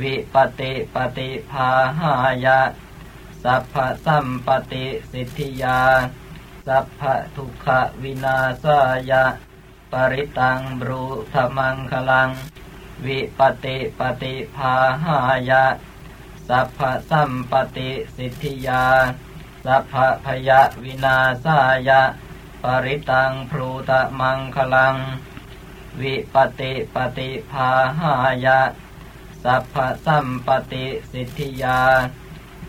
วิปติปฏิภาหายะ สัพพสัมปติสิทธิยา สัพพทุกขวินาสายะ ปริตังบรูธมังคลัง วิปติปฏิภาหายะ สัพพสัมปติสิทธิยา สัพพพยวินาสายะ ปริตังพรูตมังคลัง วิปติปฏิภาหายะ สัพพสัมปติสิทธิยา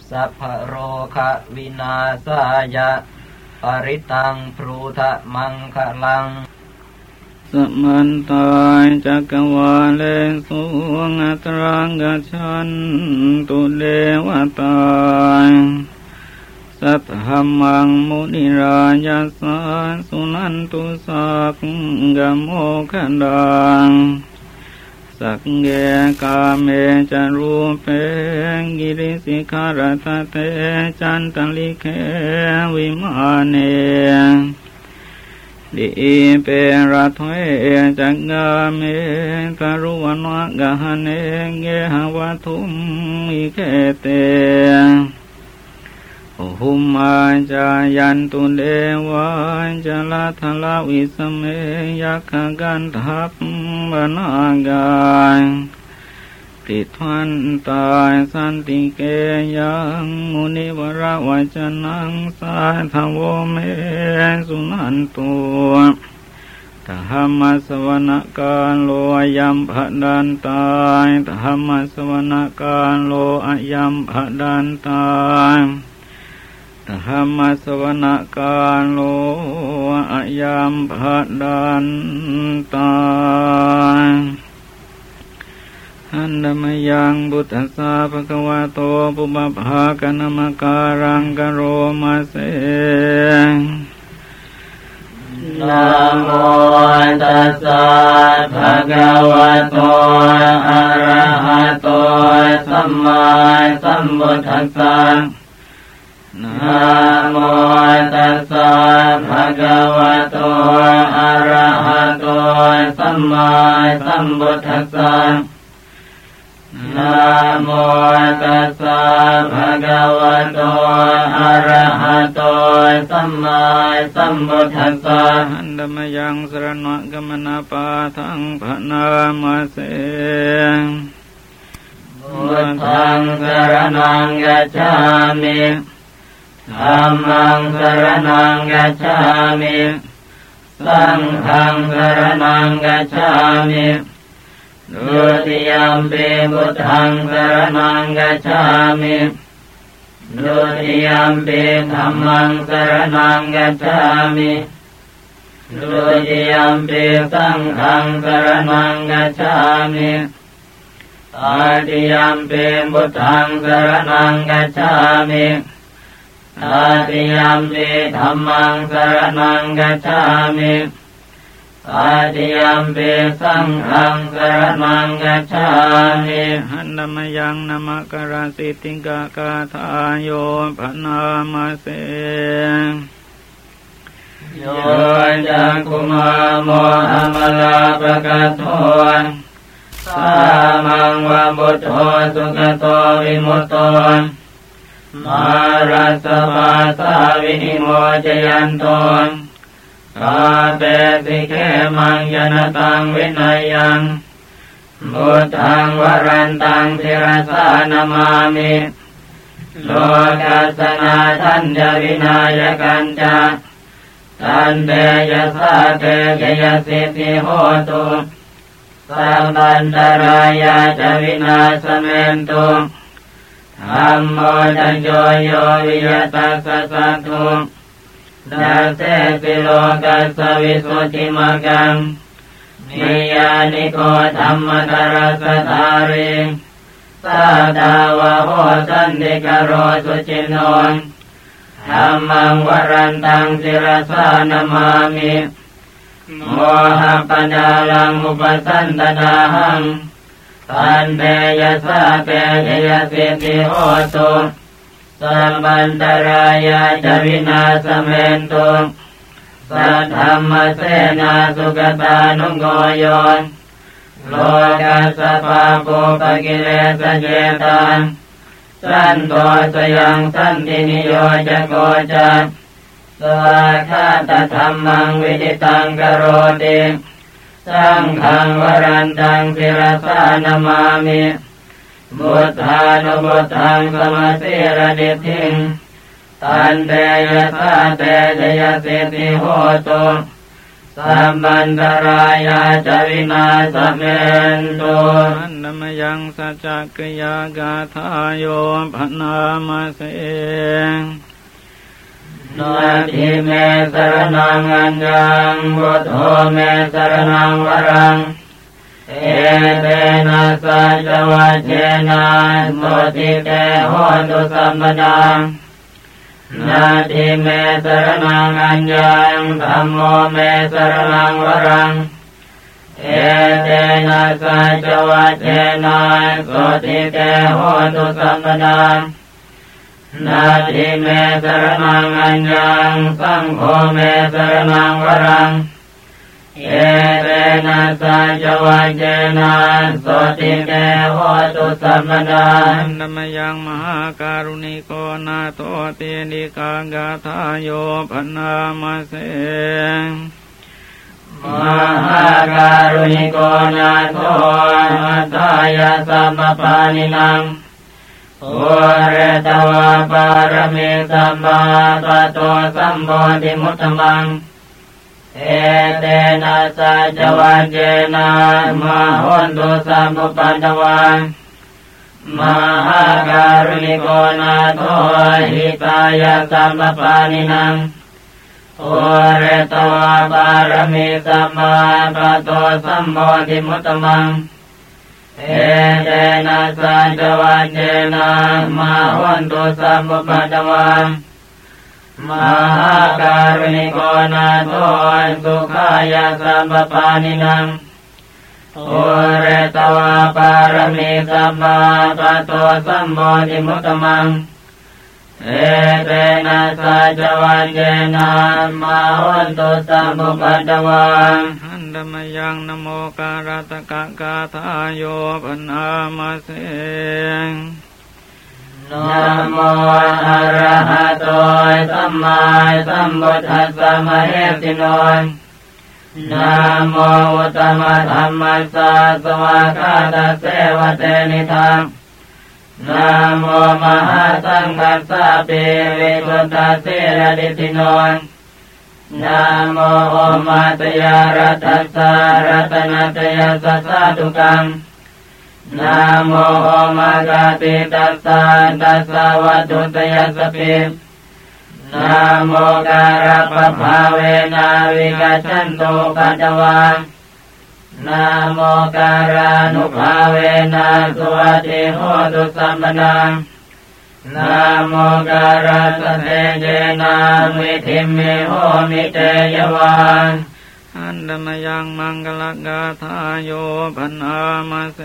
สัพพโรคะวินาสายะ ปริตังพรูทะมังคลัง สมันตายจักวาเลสุงอตรังกชันตุเดวตายสัทธมังมุนิรายาสาสุนันตุสักกโมขันดัง สักเกกาเมจารูเปกิริสิการตเตจันตลิเควิมาเนดิเปรัตเวจักกาเมตารุวันวะกะหเนเกหวัตุมมิเกเต หุมาจายันตุเดวาจลาทลาวิสเมยักขกันทัพบนากายติทวันตายสันติเกยังมุนิวราวัจนังสาทวเมสุนันตัวธรรมสวนการโลยัมภดันตายธรรมสวนการโลอยัมภดันตาย ธรรมสวนการโลอยามภดันตาหันดมยังบุตสาภควาโตปุบภาคณมการังกโรมาเสงนะโมตัสสะภะคะวะโต อะระหะโต สัมมาสัมพุทธัสสะ นะโมตัสสะภะคะวะโตอะระหะโตสัมมาสัมพุทธัสสะนะโมตัสสะภะคะวะโตอะระหะโตสัมมาสัมพุทธัสสะหันดมยังสรณะกมนาปาทังพะนามาเสพุทธังสรณังกัจฉามิ ธรรมังสรนังกัจฉามิ สังฆังสรนังกัจฉามิดุติยมปิพุทธังสรนังกัจฉามิดุติยมปิธรรมังสรนังกัจฉามิดุติยมปิสังฆังสรนังกัจฉามิตาติยมปิพุทธังสรนังกัจฉามิ อาติยมปิธรรมังสรนังกัจฉามิอาติยมปิสังฆังสรนังกัจฉามิหันนมยังนมกราสิติกากาทาโยภนามาเสโยจักคุมาโมอมลาปะกะโทสามังวะบุตโธสุขโตวิมุตโต มารัสมาสาวินิโมจยันตนกาเตสิเขมังยนตังวินัยยังบุตังวรันตังทิรสานามามิโลกัสนาทันจวินายกันจาตันเตยสาเตยยสิทธิโหตุสัมปันตรายาจวินาสเมนตุ ธรรมโมจันโยโยวิยตัสสะตุดัสเสสิโลกัสสวิสุจิมกังนิยานิโกธรรมตรสตาริสาดาวะโหสันติกโรสุจินนธรรมังวรันตังสิรสานามามิโมหะปัญญาลังอุปสันตดาหัง ปันเตยสะเตยสิทธิโหตุสัมปันตรายาจวินาสเมนตุสัทธรรมเสนาสุกตานุโกโยนโลกัสสะปาปุปกิเลสเจตังสันโตสยังสันตินิโยจะโกจัสสวาคาตธรรมังวิดิตังกโรติ สังขังวรันตังสิรสานามามิบุตธานุบุตทังสมาสิระดิทิงตันเตยสาเตจยสิติโหตุสัมบันตรายาจวินาสเมนตุอันนมยังสัจจกยากาทายโยพนามาเส นาทิเมสรนังอัญญังบุตโธเมสรนังวรัง เอเตนะสัจวัจเจนะโสติเตโหตุสัมปดานาทิเมสรนังอัญญังธรรมโมเมสรนังวรัง เอเตนะสัจวัจเจนะโสติเตโหตุสัมปดา นาทิเมสรนังอัญญังสังโฆเมสรนังวรังเอเตนะสัจวัจเจนะโสติเตโหตุสัมปดานัมยังมหาการุณิโกนาโตเตนิกางาทายโยพนามาเสมหาการุณิโกนาโตทายาสัมปานินัง โอเรตวาปารมีสัมมาปะโตสัมโพธิมุตตมัง เอเตนะสัจวันเจนะมหนตุสัมปุปันตวันมหาการุณิโกนาโทหิตายาสัมปปานินังโอเรตวาปารมีสัมมาปะโตสัมโพธิมุตตมัง เอเตนะสัจวันเจนะมหนตุสัมปุปันตวันมหาการุณิโกนาโทสุขายาสัมปปานินังโอเรตวาปารมีสัมมาปะโตสัมโมธิมุตตมัง เอเตนะสัจวันเจนะมาวันตุสัมปุปัตตวังหันดมยังนโมการตกะกาทายโยปนามาเสงนะโมอะระหะโตสัมมาสัมพุทธัสสะมะเหติโนนะโมอุตมะธรรมสาสวะคาตเสวะเตนิทัง นะโมมหาสังฆัสสะเปวิปุตตะเสรดิติโนนะโมโอมาตยารัตสารัตนัตยาสัสสะตุกังนะโมโอมากาติตัสสะตัสสะวัตุตยสปินะโมการะปภาเวนาวิกาชันโตปัจวัง นะโมการานุภาเวนะสุวัติโหตุสัมปนังนะโมการะสเทเจนะมิทิมิโหมิเตยวานอันดมยังมังกลกาทาโยพันามาเส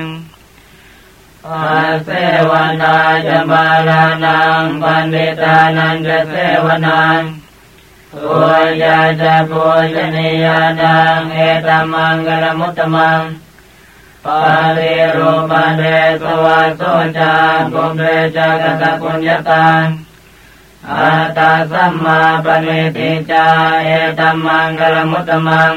งอาเสวนาจะบาลานังปันดิตานันจะเสวนัง ปุญญาจะปุญญิยานังเอตมังกลมุตตมังปาลิรูปันเดสวะโสจาปุเรจากตะปุญญาตังอาตาสัมมาปณิทิจาเอตมังกลมุตตมัง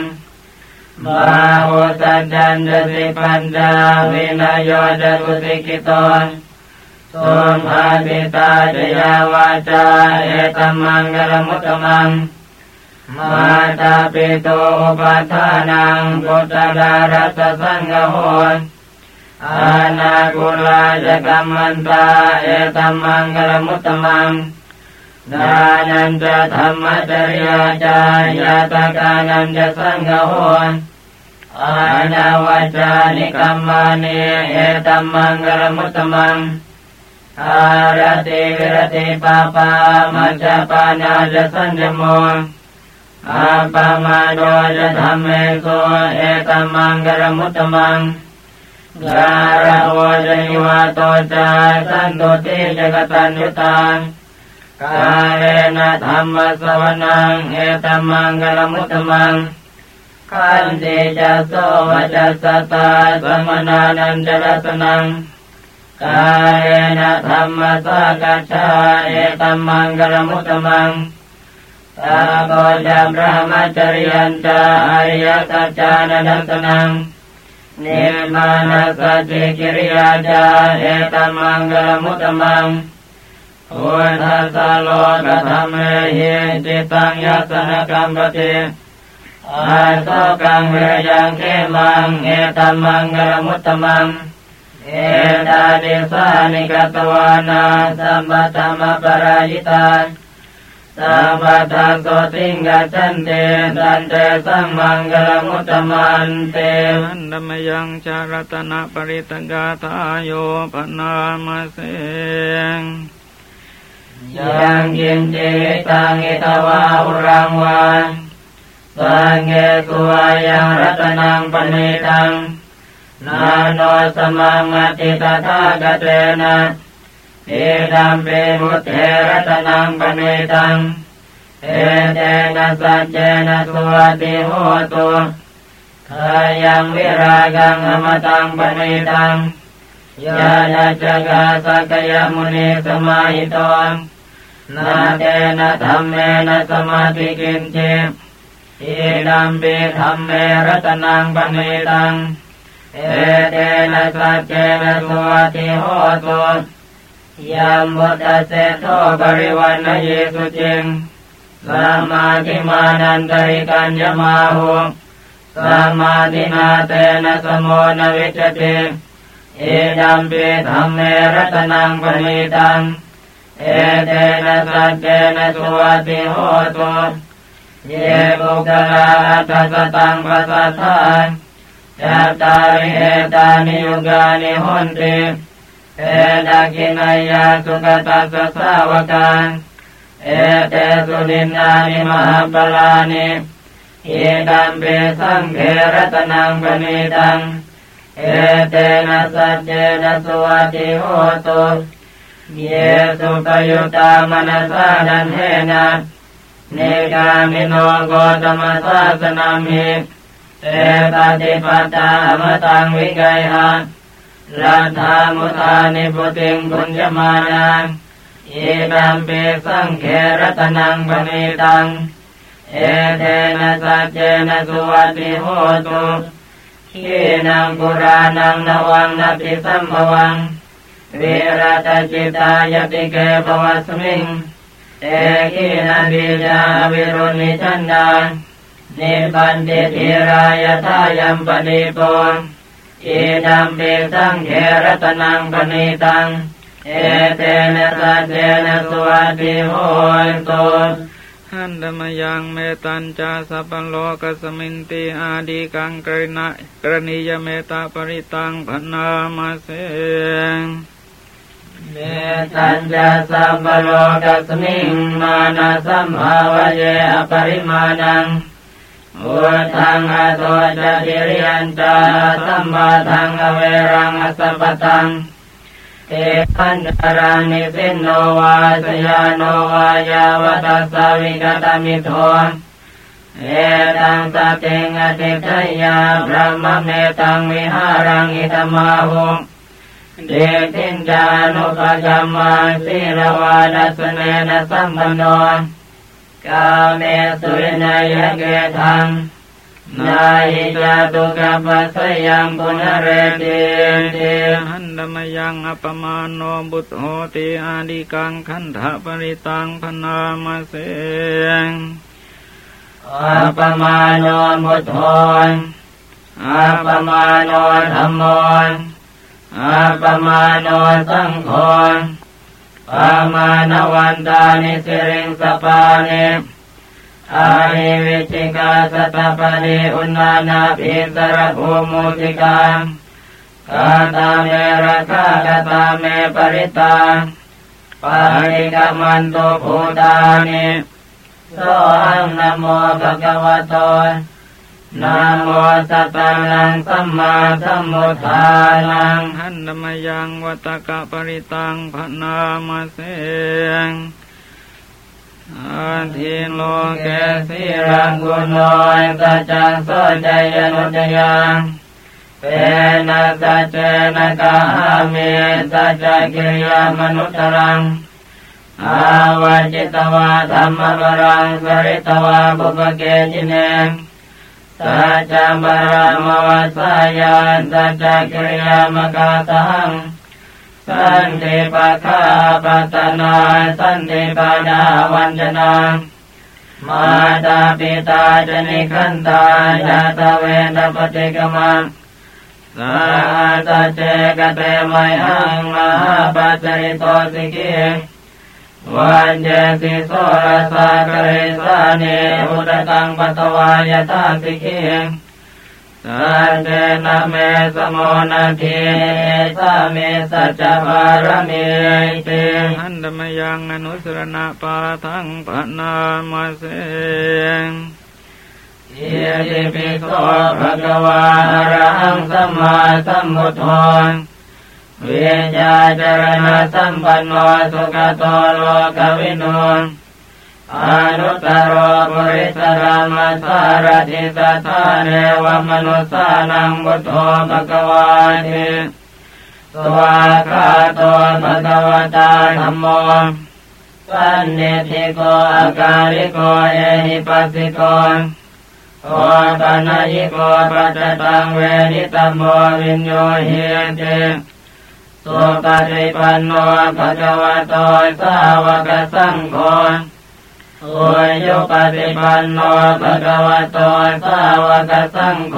บาหุสัจจันจสิปัญจาวินโยจตุสิกิตน สุภาติตาจยาวาจาเอตัมมังกลมุตตมังมาตาปิโตอุปทานังปุตตะดารัสสังฆโหอานาคุลาจะกัมมันตาเอตัมมังกลมุตตมังดานันจะธรรมจริยาจายาตกานันจะสังฆโหนอานาวาจานิกรรมานีเอตัมมังกลมุตตมัง อารติวิรติปาปามัจจปานาจะสัญญโมอาปามาโดจะธรรมเมโสเอตัมมังกลมุตตมังการะโวจะนิวาโตจาสันตุติจกตัญญุตังกาเลนะธรรมสวนังเอตมังกลมุตตมัง ขันติจะโสวจัสตาสมนานันจรัสนัง कायेन धर्मसकक्षायेतम् मङ्गलमुत्तमम् ताकोज ब्रह्मचर्यम् च हर्यकचाननर्तनम् निर्माणसचिकिर्या च एतम् मङ्गलमुत्तमम् ओधसलोकधमेहेतम् यसनकम् प्रति। ब्रह्मचर्य चिर एतमङ्गलमुत्तमम्बे एतम् मङ्गलमुत्तमम् เอตัมมังกลมุตตมังพุทธสโลกธรรมเหิจิตังยัสนกรรมปฏิอาโสกังเวยังเขมังเอตัมมังกลมุตตมังเอตาดิสานิกตวานาสัมปตมปรายิตาสัมปทาโสติงกัจจันเตตันเตสังมังกลมุตตมันเตอันดมยังชารัตนะปริตกาทายโยปนามาเสงยังกินจิตังอิตวาอุรังวานสังเกสุวายังรัตนังปณิตัง นาโนสมังอติตถาคเตนะเอดัมเปมุตเถรตนังปณิตังเอเตนะสัจเจนะสวัสดิโหตุขายังวิรากังอมตังปณิตังยาณจักาสกยมุนีสมาหิตงนาเตนะธรรมเมนะสมาธิกินเจอิดัมเปธรรมเมรตนังปณิตัง एतेन सत्येन सुवति होतु यम्बुदसे तो परिवर्णये शुचिम् माधिमानन्दो समाधिना तेन समो न विचते। रतनम् प्रणीतम् एतेन सत्येन सुवति होतु ये गोगलासतां वसता งปัสสัทธานยัตาริเอตานิยุกานิหนติเอตากินายาสุกตัสสะสาวกันเอเตสุดินานิมหาปลานิเอตัมเปสังเขรตนังปณิตัง เอเตนะสัจเจนะสุวัติโหตุเยสุปยุตามนัสานันเทนะเนกามิโนโกตมสาสนามิ เตปฏิปัตตามตังวิกัยหะรัตามุทานิพุติงปุญญมานังเอตัมเปสังเขรตนังปณิตัง เอเทนะสัจเจนะสุวัติโหตุขีนังปุรานังนวังนาปิสัมภวังวิรัตจิตายติเกปวัสมิงเตกินาบิจาวิรุณิชันดาน ปันติธิรายทายัมปณิโปอิดัมเปสังเขรัตนังปณิตัง เอเตนะสัจเจนะสวัสดิโหตุหันดมยังเมตัญจาสัพพโลกสมินติอาดีกังกรณะกรณียเมตตาปริตังพนามาเสงเมตัญจะสัมปโลกัสมิงมานาสัมภาวะเยอปริมาณัง อุทังอโตจะดิริยันจาสัมมาทังอเวรังอสัพตังเอปัญจารานิสินโนวาสยาโนวายาวตัสสาวิกตมิโทเอตังสัจเจงอติทยาพระมเมตังวิหารังอิตมาหุเดทินจานุปกัมมาสิรวาดัสเนนะสัมปโน กาเมสุรินายเกทังนายจาตุกัปปัสสยังปุณเรติติหันดมยังอปมาโนบุตโหติอาดีกังขันธปริตังพนามาเสงอาปมาโนมุตโธอาปมาโนธรรมโมอาปมาโนสังโฆ ปามาณวันตานิสิริงสปานิอาหิวิจิกาสตปานิอุณานาภิสรภูมุติกากาตาเมระคากาตาเมปริตาปาริกามันโตภูตานิโสอังนะโมภะคะวะโต นะโมสัตตังสัมมาสัมพุทธานังหันดมยังวัตกะปริตังพนามาเสงอาทิโลเกสีรังกุโนยตัจังโสใจยนุจยังเตนะสัจเจนะกามิสัจจกิริยามนุตรังอาวาจิตวาธรรมบรังสริตวาบุปเกจิเนมวัสยานสัจจกิริยามกาตัง स च क्रिया मकापातना सन्धिपादा वञ्जना माता पिता च निखन्ता जातवेन स सा च गते मह्यं महापचरितोऽसि पातरे วทปฏิกมังสาตเจกเตไมหังมหาปัจจริโตสิกิวันเจสิโสรสากเรสาเนอุตตังปัตวายตาสิกิสัจเจนะเมสโมนาทีสาเมสัจจบารมีเตหันธรรมยังอนุสรณะปาทังปนามาเสเยติปิโสภะคะวาอะระหังสัมมาสัมพุทโธ เวียญาจารณะสัมปันโนสุขโตโลกวินุอนุตตรโปุริสรามสารติสัทาเนวมนุสานังบุตโธภะคะวาติสวาขาโตภะคะวะตาธัมโมสันทิฏฐิโกอะกาลิโกเอหิปัสสิโกโอปะนะยิโกปัจจัตตังเวทิตัพโพวิญญูหีติ สุปะฏิปันโนภะคะวะโตสาวะกะสังโฆอุชุปะฏิปันโนภะคะวะโตสาวะกะสังโฆ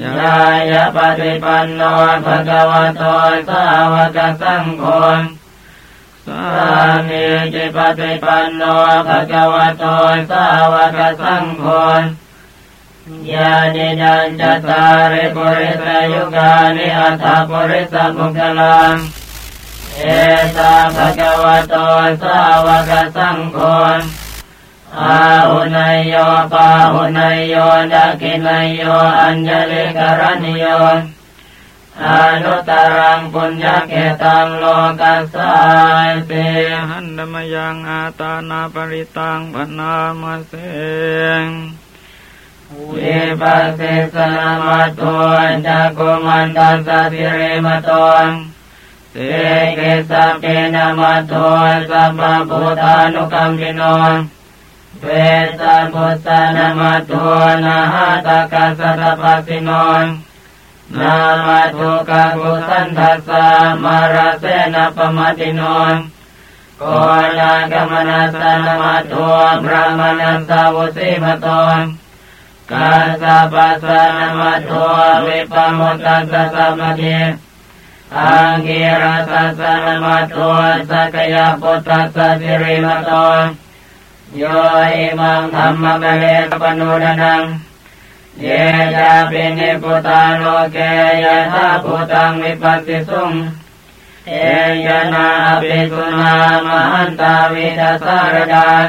ยายะปฏิปันโนภะคะวะโตสาวกสังโฆสาสามีจิปฏิปันโนภะคะวะโตสาวกสังโฆ ญาณิจันจตาริปุริสยุกานิอัตถปุริสมุขลังเอตาภะคะวะโตสาวกสังโฆอาหุนยโยปาหุนยโยดักขินยโยอัญญลิกรณิโยอนุตตรังปุญญาเกตังโลกัสสายเตหันธรรมยังอาตานาปริตังปนามาเสง วิปัสสิสนามัตโตจักกุมันตัสสิเรมโตเสเกสะเปนมัตโตสัพพพุทธานุกัมปิโนเวสัพุทธานามัตโตนะหะตะกัสสะตปัสสิโนนามาทุกะกุสันทัสสะมาราเสนะปมาติโนโกลากมนัสสนมัตโตพระมนัสสาวุสิมโต กาสะปัสสนมัตโตวิปมุตตัสสะสัมมติอังกิรัสสะนมัตโตสักยะปุตตัสสะสิริมโตโยอิมังธรรมะเมเลกปนุดนังเยจาปินิพุตาโลเกยะธาพุตังวิปัสสิสุง เอยนาปิสุนามหันตาวิดาสารดาน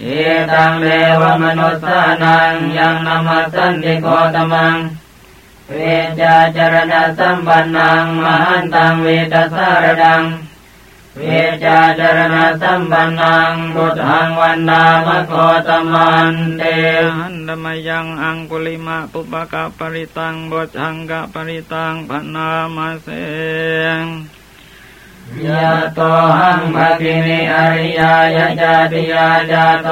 เอตังเดวมนุสานังยังนามาสันติโกตมังเวจาจารณะสัมปันนังมหันตังวิดาสารดังเวจาจารณะสัมปันนังบุตังวันนามโคตมันเต หันธรรมยังอังกุลิมะปุปะกะปริตังบชังกะปริตังปนามาเส ยะโตหังภะกินิอริยายะจาติยาจาโต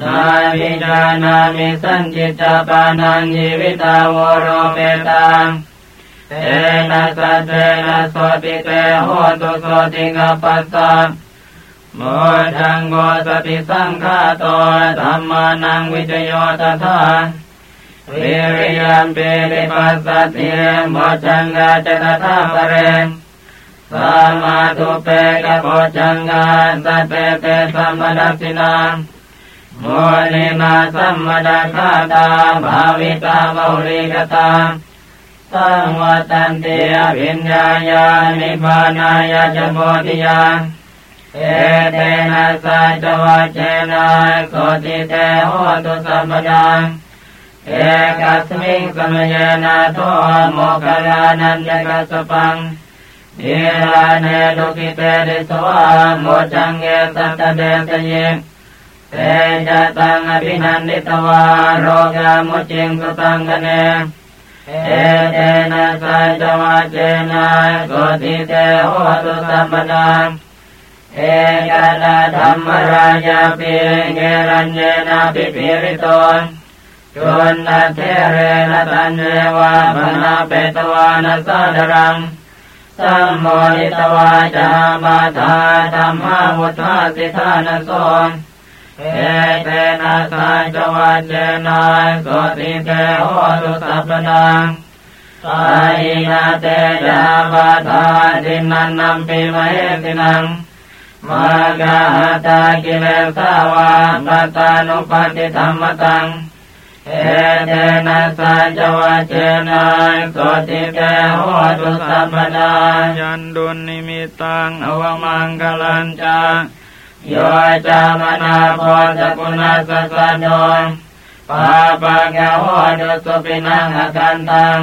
นาวิจานามิสัญจิตตปานังยีวิตาวโรเปตังเตนะสัจเจนะโสติเตโหตุโสติกาปัสสะโมจังโกสติสังฆาโตธรรมานังวิจโยตถาวิริยัมปิริปัสสะเทโมจังกาจตถาปเร สัมมาทุเปกะโพจังกาสัตเตเตสัมมดัสสินาโมนินาสัมมดาคาตาภาวิตาบาริกตาสังวัตันติอภิญญายานิพานายาจโพธิยาเอเตนะสัจวัจเจนะโสติเตโหตุสัมปดาเอกัสมิงสมเยนะโทโมคคลานันยกัสปัง อิรเนดุกิเตดิสวาโมจังเกสัตเดสเยเตจตังอภินันดิตวาโรกามุจิงสุตังกเนเอเตนะสัจวัจเจนะโกติเตโหตุสัมปดาเอกาดาธรรมราชาปิเกรัญเจนะปิปิริโตจุนนาเทเรนะตันเจวะพนาเปตวานัสดรัง สัมโมนิตวาจามาธาธรรมาวุฒาสิทานโสเอเตนะสัจวัจเจนะโกติเตโหตุสัพพนังสายนาเตจาบาทาดินันนัมปิมเหตินังมากาตากิเลสาวาปตานุปติธรรมตัง เอเตนะสัจวัจเจนะโกติเตโหตุสัพพนังยันดุลนิมิตังอวมังกลัญจาโยจามนาโพสกุณาสสะโดนปาปะกะโหดุสุปินังอกันตัง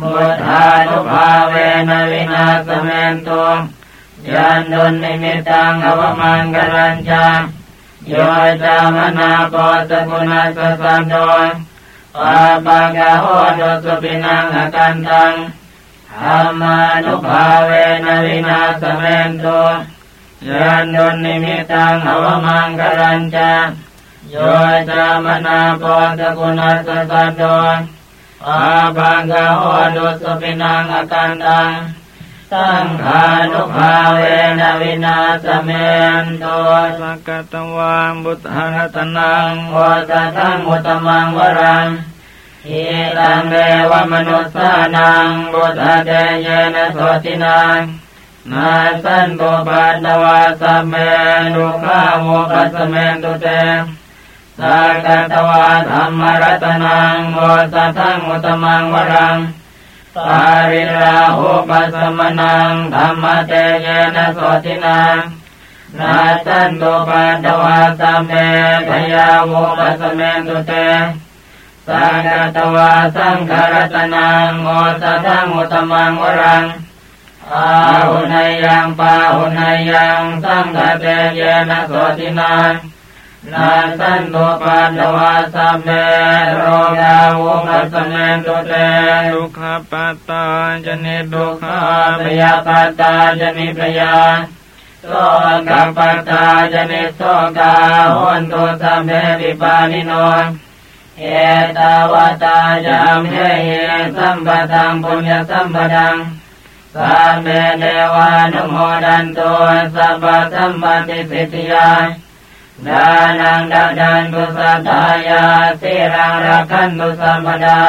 มุทานุภาเวนะ วินาสเมนตุยันทุนนิมิตตัง อะวะมังคะลัญจะ โย จามะนา โยจามนาโพสกุณาสสะโดนปาปะกะโหดุสุปินังอกันตังธรรมานุภาเวนะวินาสเมนตุ ยันดุลนิมิตังอวมังกลัญจาโยจามนาโพสกุณัสสะโดนอาบังกะโหดุสปินังอกันตัง สังขานุภาเวนะวินาสเมนโตสักกตวาบุตหังตนังโอสัทังมุตมังวรังอิตังเดวมนุสสานังบุตรเตเยนะโสตินังนาสันตุปัตตวาสัมเมนุขาโมปัสสเมตุเตสักกตวาธรรมรัตนังโมสัทังมุตมังวรัง ปาริราหุปัสสมนังธรรมเตเยนะโสตินังนาสันตุปัตตวาสัมเมพยาโมปัสสเมตุเตสักกตวาสังฆรัตนังโมสัทังมุตมังวรังอาหุนายังปาหุนายังสังฆเตเยนะโสตินัง นาสันตุปันวาสัมเมโรกาวุปัสสเมตุเตดุขปัตตาจเนดุขาพยาปัตตาจนิพยาโสกปัตตาจนิโสกาหุนตุสัมเพปิปานิโนเอตาวตาจามเหสัมปตังปุญญสัมปดังสัมเมเดวานุโมดันตุสัพพะสัมปติสิทธิยา ดานังดาดันตุสัทธายาสิรังรักขันตุสัมปดา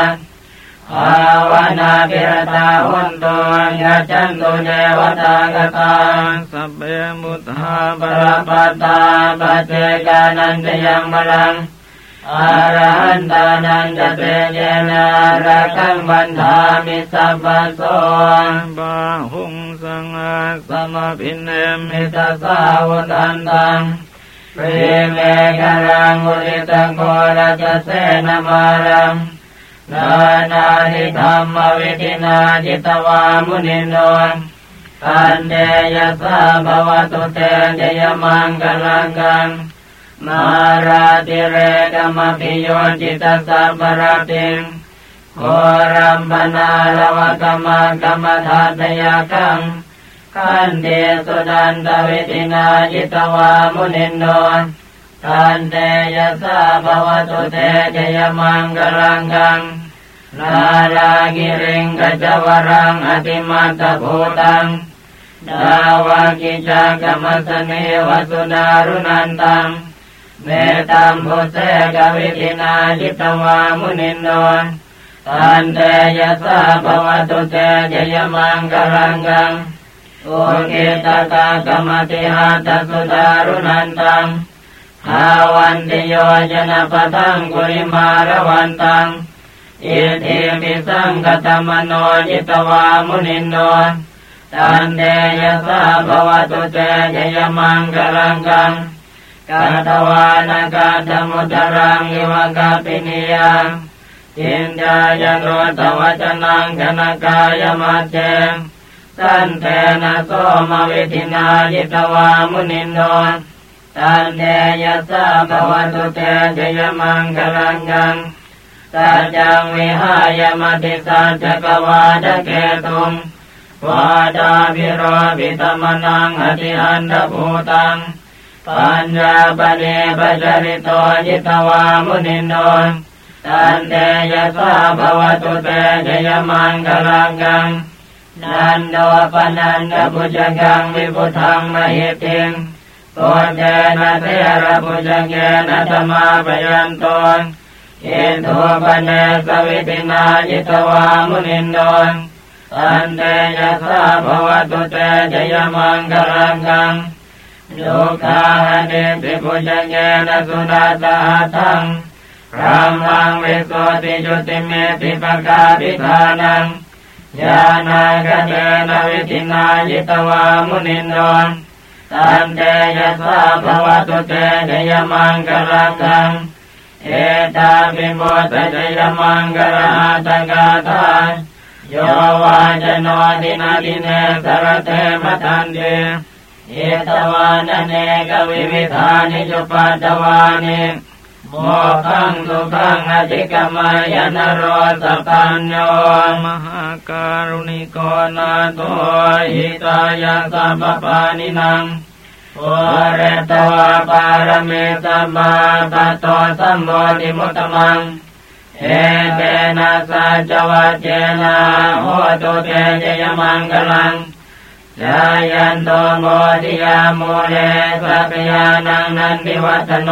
ภาวนาพิรตาหุนตุยะจันตุเดวตากตังสัพเพมุทธาปรปัตตาปเจกานันตยังมลังอรหันตานันตเตเยนะรักังบันทามิสัพพะโสบาหุงสังอาสมาพินเนมิมิตาสาวตันตัง เปรเมกรังอุริตังโกรัสเสนมารังนานาทิธรรมวิธินาจิตวามุนิโนอันเดยสาภวตุเตจยมังกลังกังมาราติเรกมพิโยจิตสัพพรติงโครัมปนาลวะกมากรรมทัตยาคัง ขันเดสุดันตวิตินาจิตวามุนินโนขันเตยะสาภวตุเตจยมังกลังกังนาลากิริงกัจวรังอติมาตภูตังดาวากิจากรรมสเนวสุดารุนันตังเมตัมพุเสกวิตินาจิตวามุนินโนขันเตยะสาภวตุเตจยมังกลังกัง โอเกตกากรรมติหาตสุดารุนันตังหาวันติโยจนะปะทังกุริมารวันตังอิทิปิสังกตมโนจิตวามุนินโนตันเตยสาภวตุเตจยมังกลังกังกาตวานากาธมุตรังอิวกาปินิยังจินจายโนตวจนังกนกายมัจเจ ตันเตนะโสมวิธินายิตวามุนินโนตันเตยะสะภวตุเตจยมังกลังกังสัจจังวิหายมติสัจจกวาดเกตุมวาดาภิโรภิตมนังอธิอันดภูตังปัญญาปเนปจริโตยิตวามุนินโนตันเตยะสะภวตุเตจยมังกลังกัง นันโดปนันดบุจกังวิพุทังมหิติงโตเจนะเทระบุจเกนะธรรมาปยันโตเินโทปเนสวิตินาจิตวามุนินโดตันเตยะสะภวตุเตจยมังกลังกังโลกาหเนติปุจเกนะสุดาตาทังพรามังวิโสติจุติเมติปกาปิธานัง ญาณากเตนะวิธินายิตวามุนินโดตันเตยะสะภวตุเตจยมังกลังกังเอตาปิโมตจยมังกลอาตกาทาโยวาจโนตินาติเนสรเทมตันเดเอตวานเนกวิวิธานิจุปัตวานิ โมขังสุขังอธิกมายนโรสปัญโยมหาการุณิโกนาโตหิตายาสัพปานินังโอเรตวาปารเมสัมาตโตสัมโมติมุตตมังเอเตนะสัจวัจเจนะโหตุเตเจยมังกลังจายันโตโมทิยาโมเลสัพยานังนันติวัตโน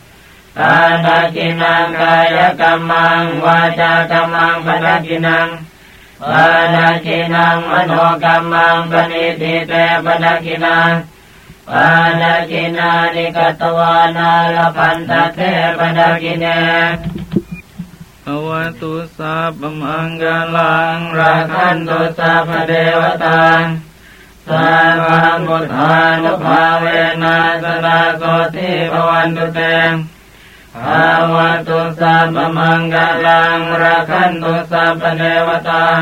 ตาตากินังกายกรรมังวาจากรรมังปะกินังปะกินังมโนกรรมังปณิติเตปะกินังปานากินานิกตวานาลพันตเทปนากิเนภวตุสัพมังกลังราคันตุสัพเดวตังสัพพุทธานุภาเวนัสนาโสติภวันตุเต ภาวตุสัพมังกลังราคันตุสัพเดวตัง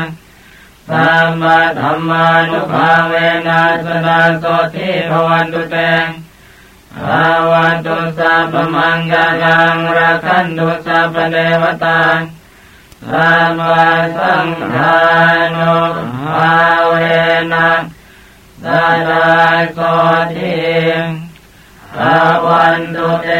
สัมมาธรรมานุภาเวนัสนาโสทิภวันตุเตภาวันตุสัพมังกาลังรัคันตุสัพเดวตาสัมมาสังฆานุภาเวนัสนาโสทิภวันตุเต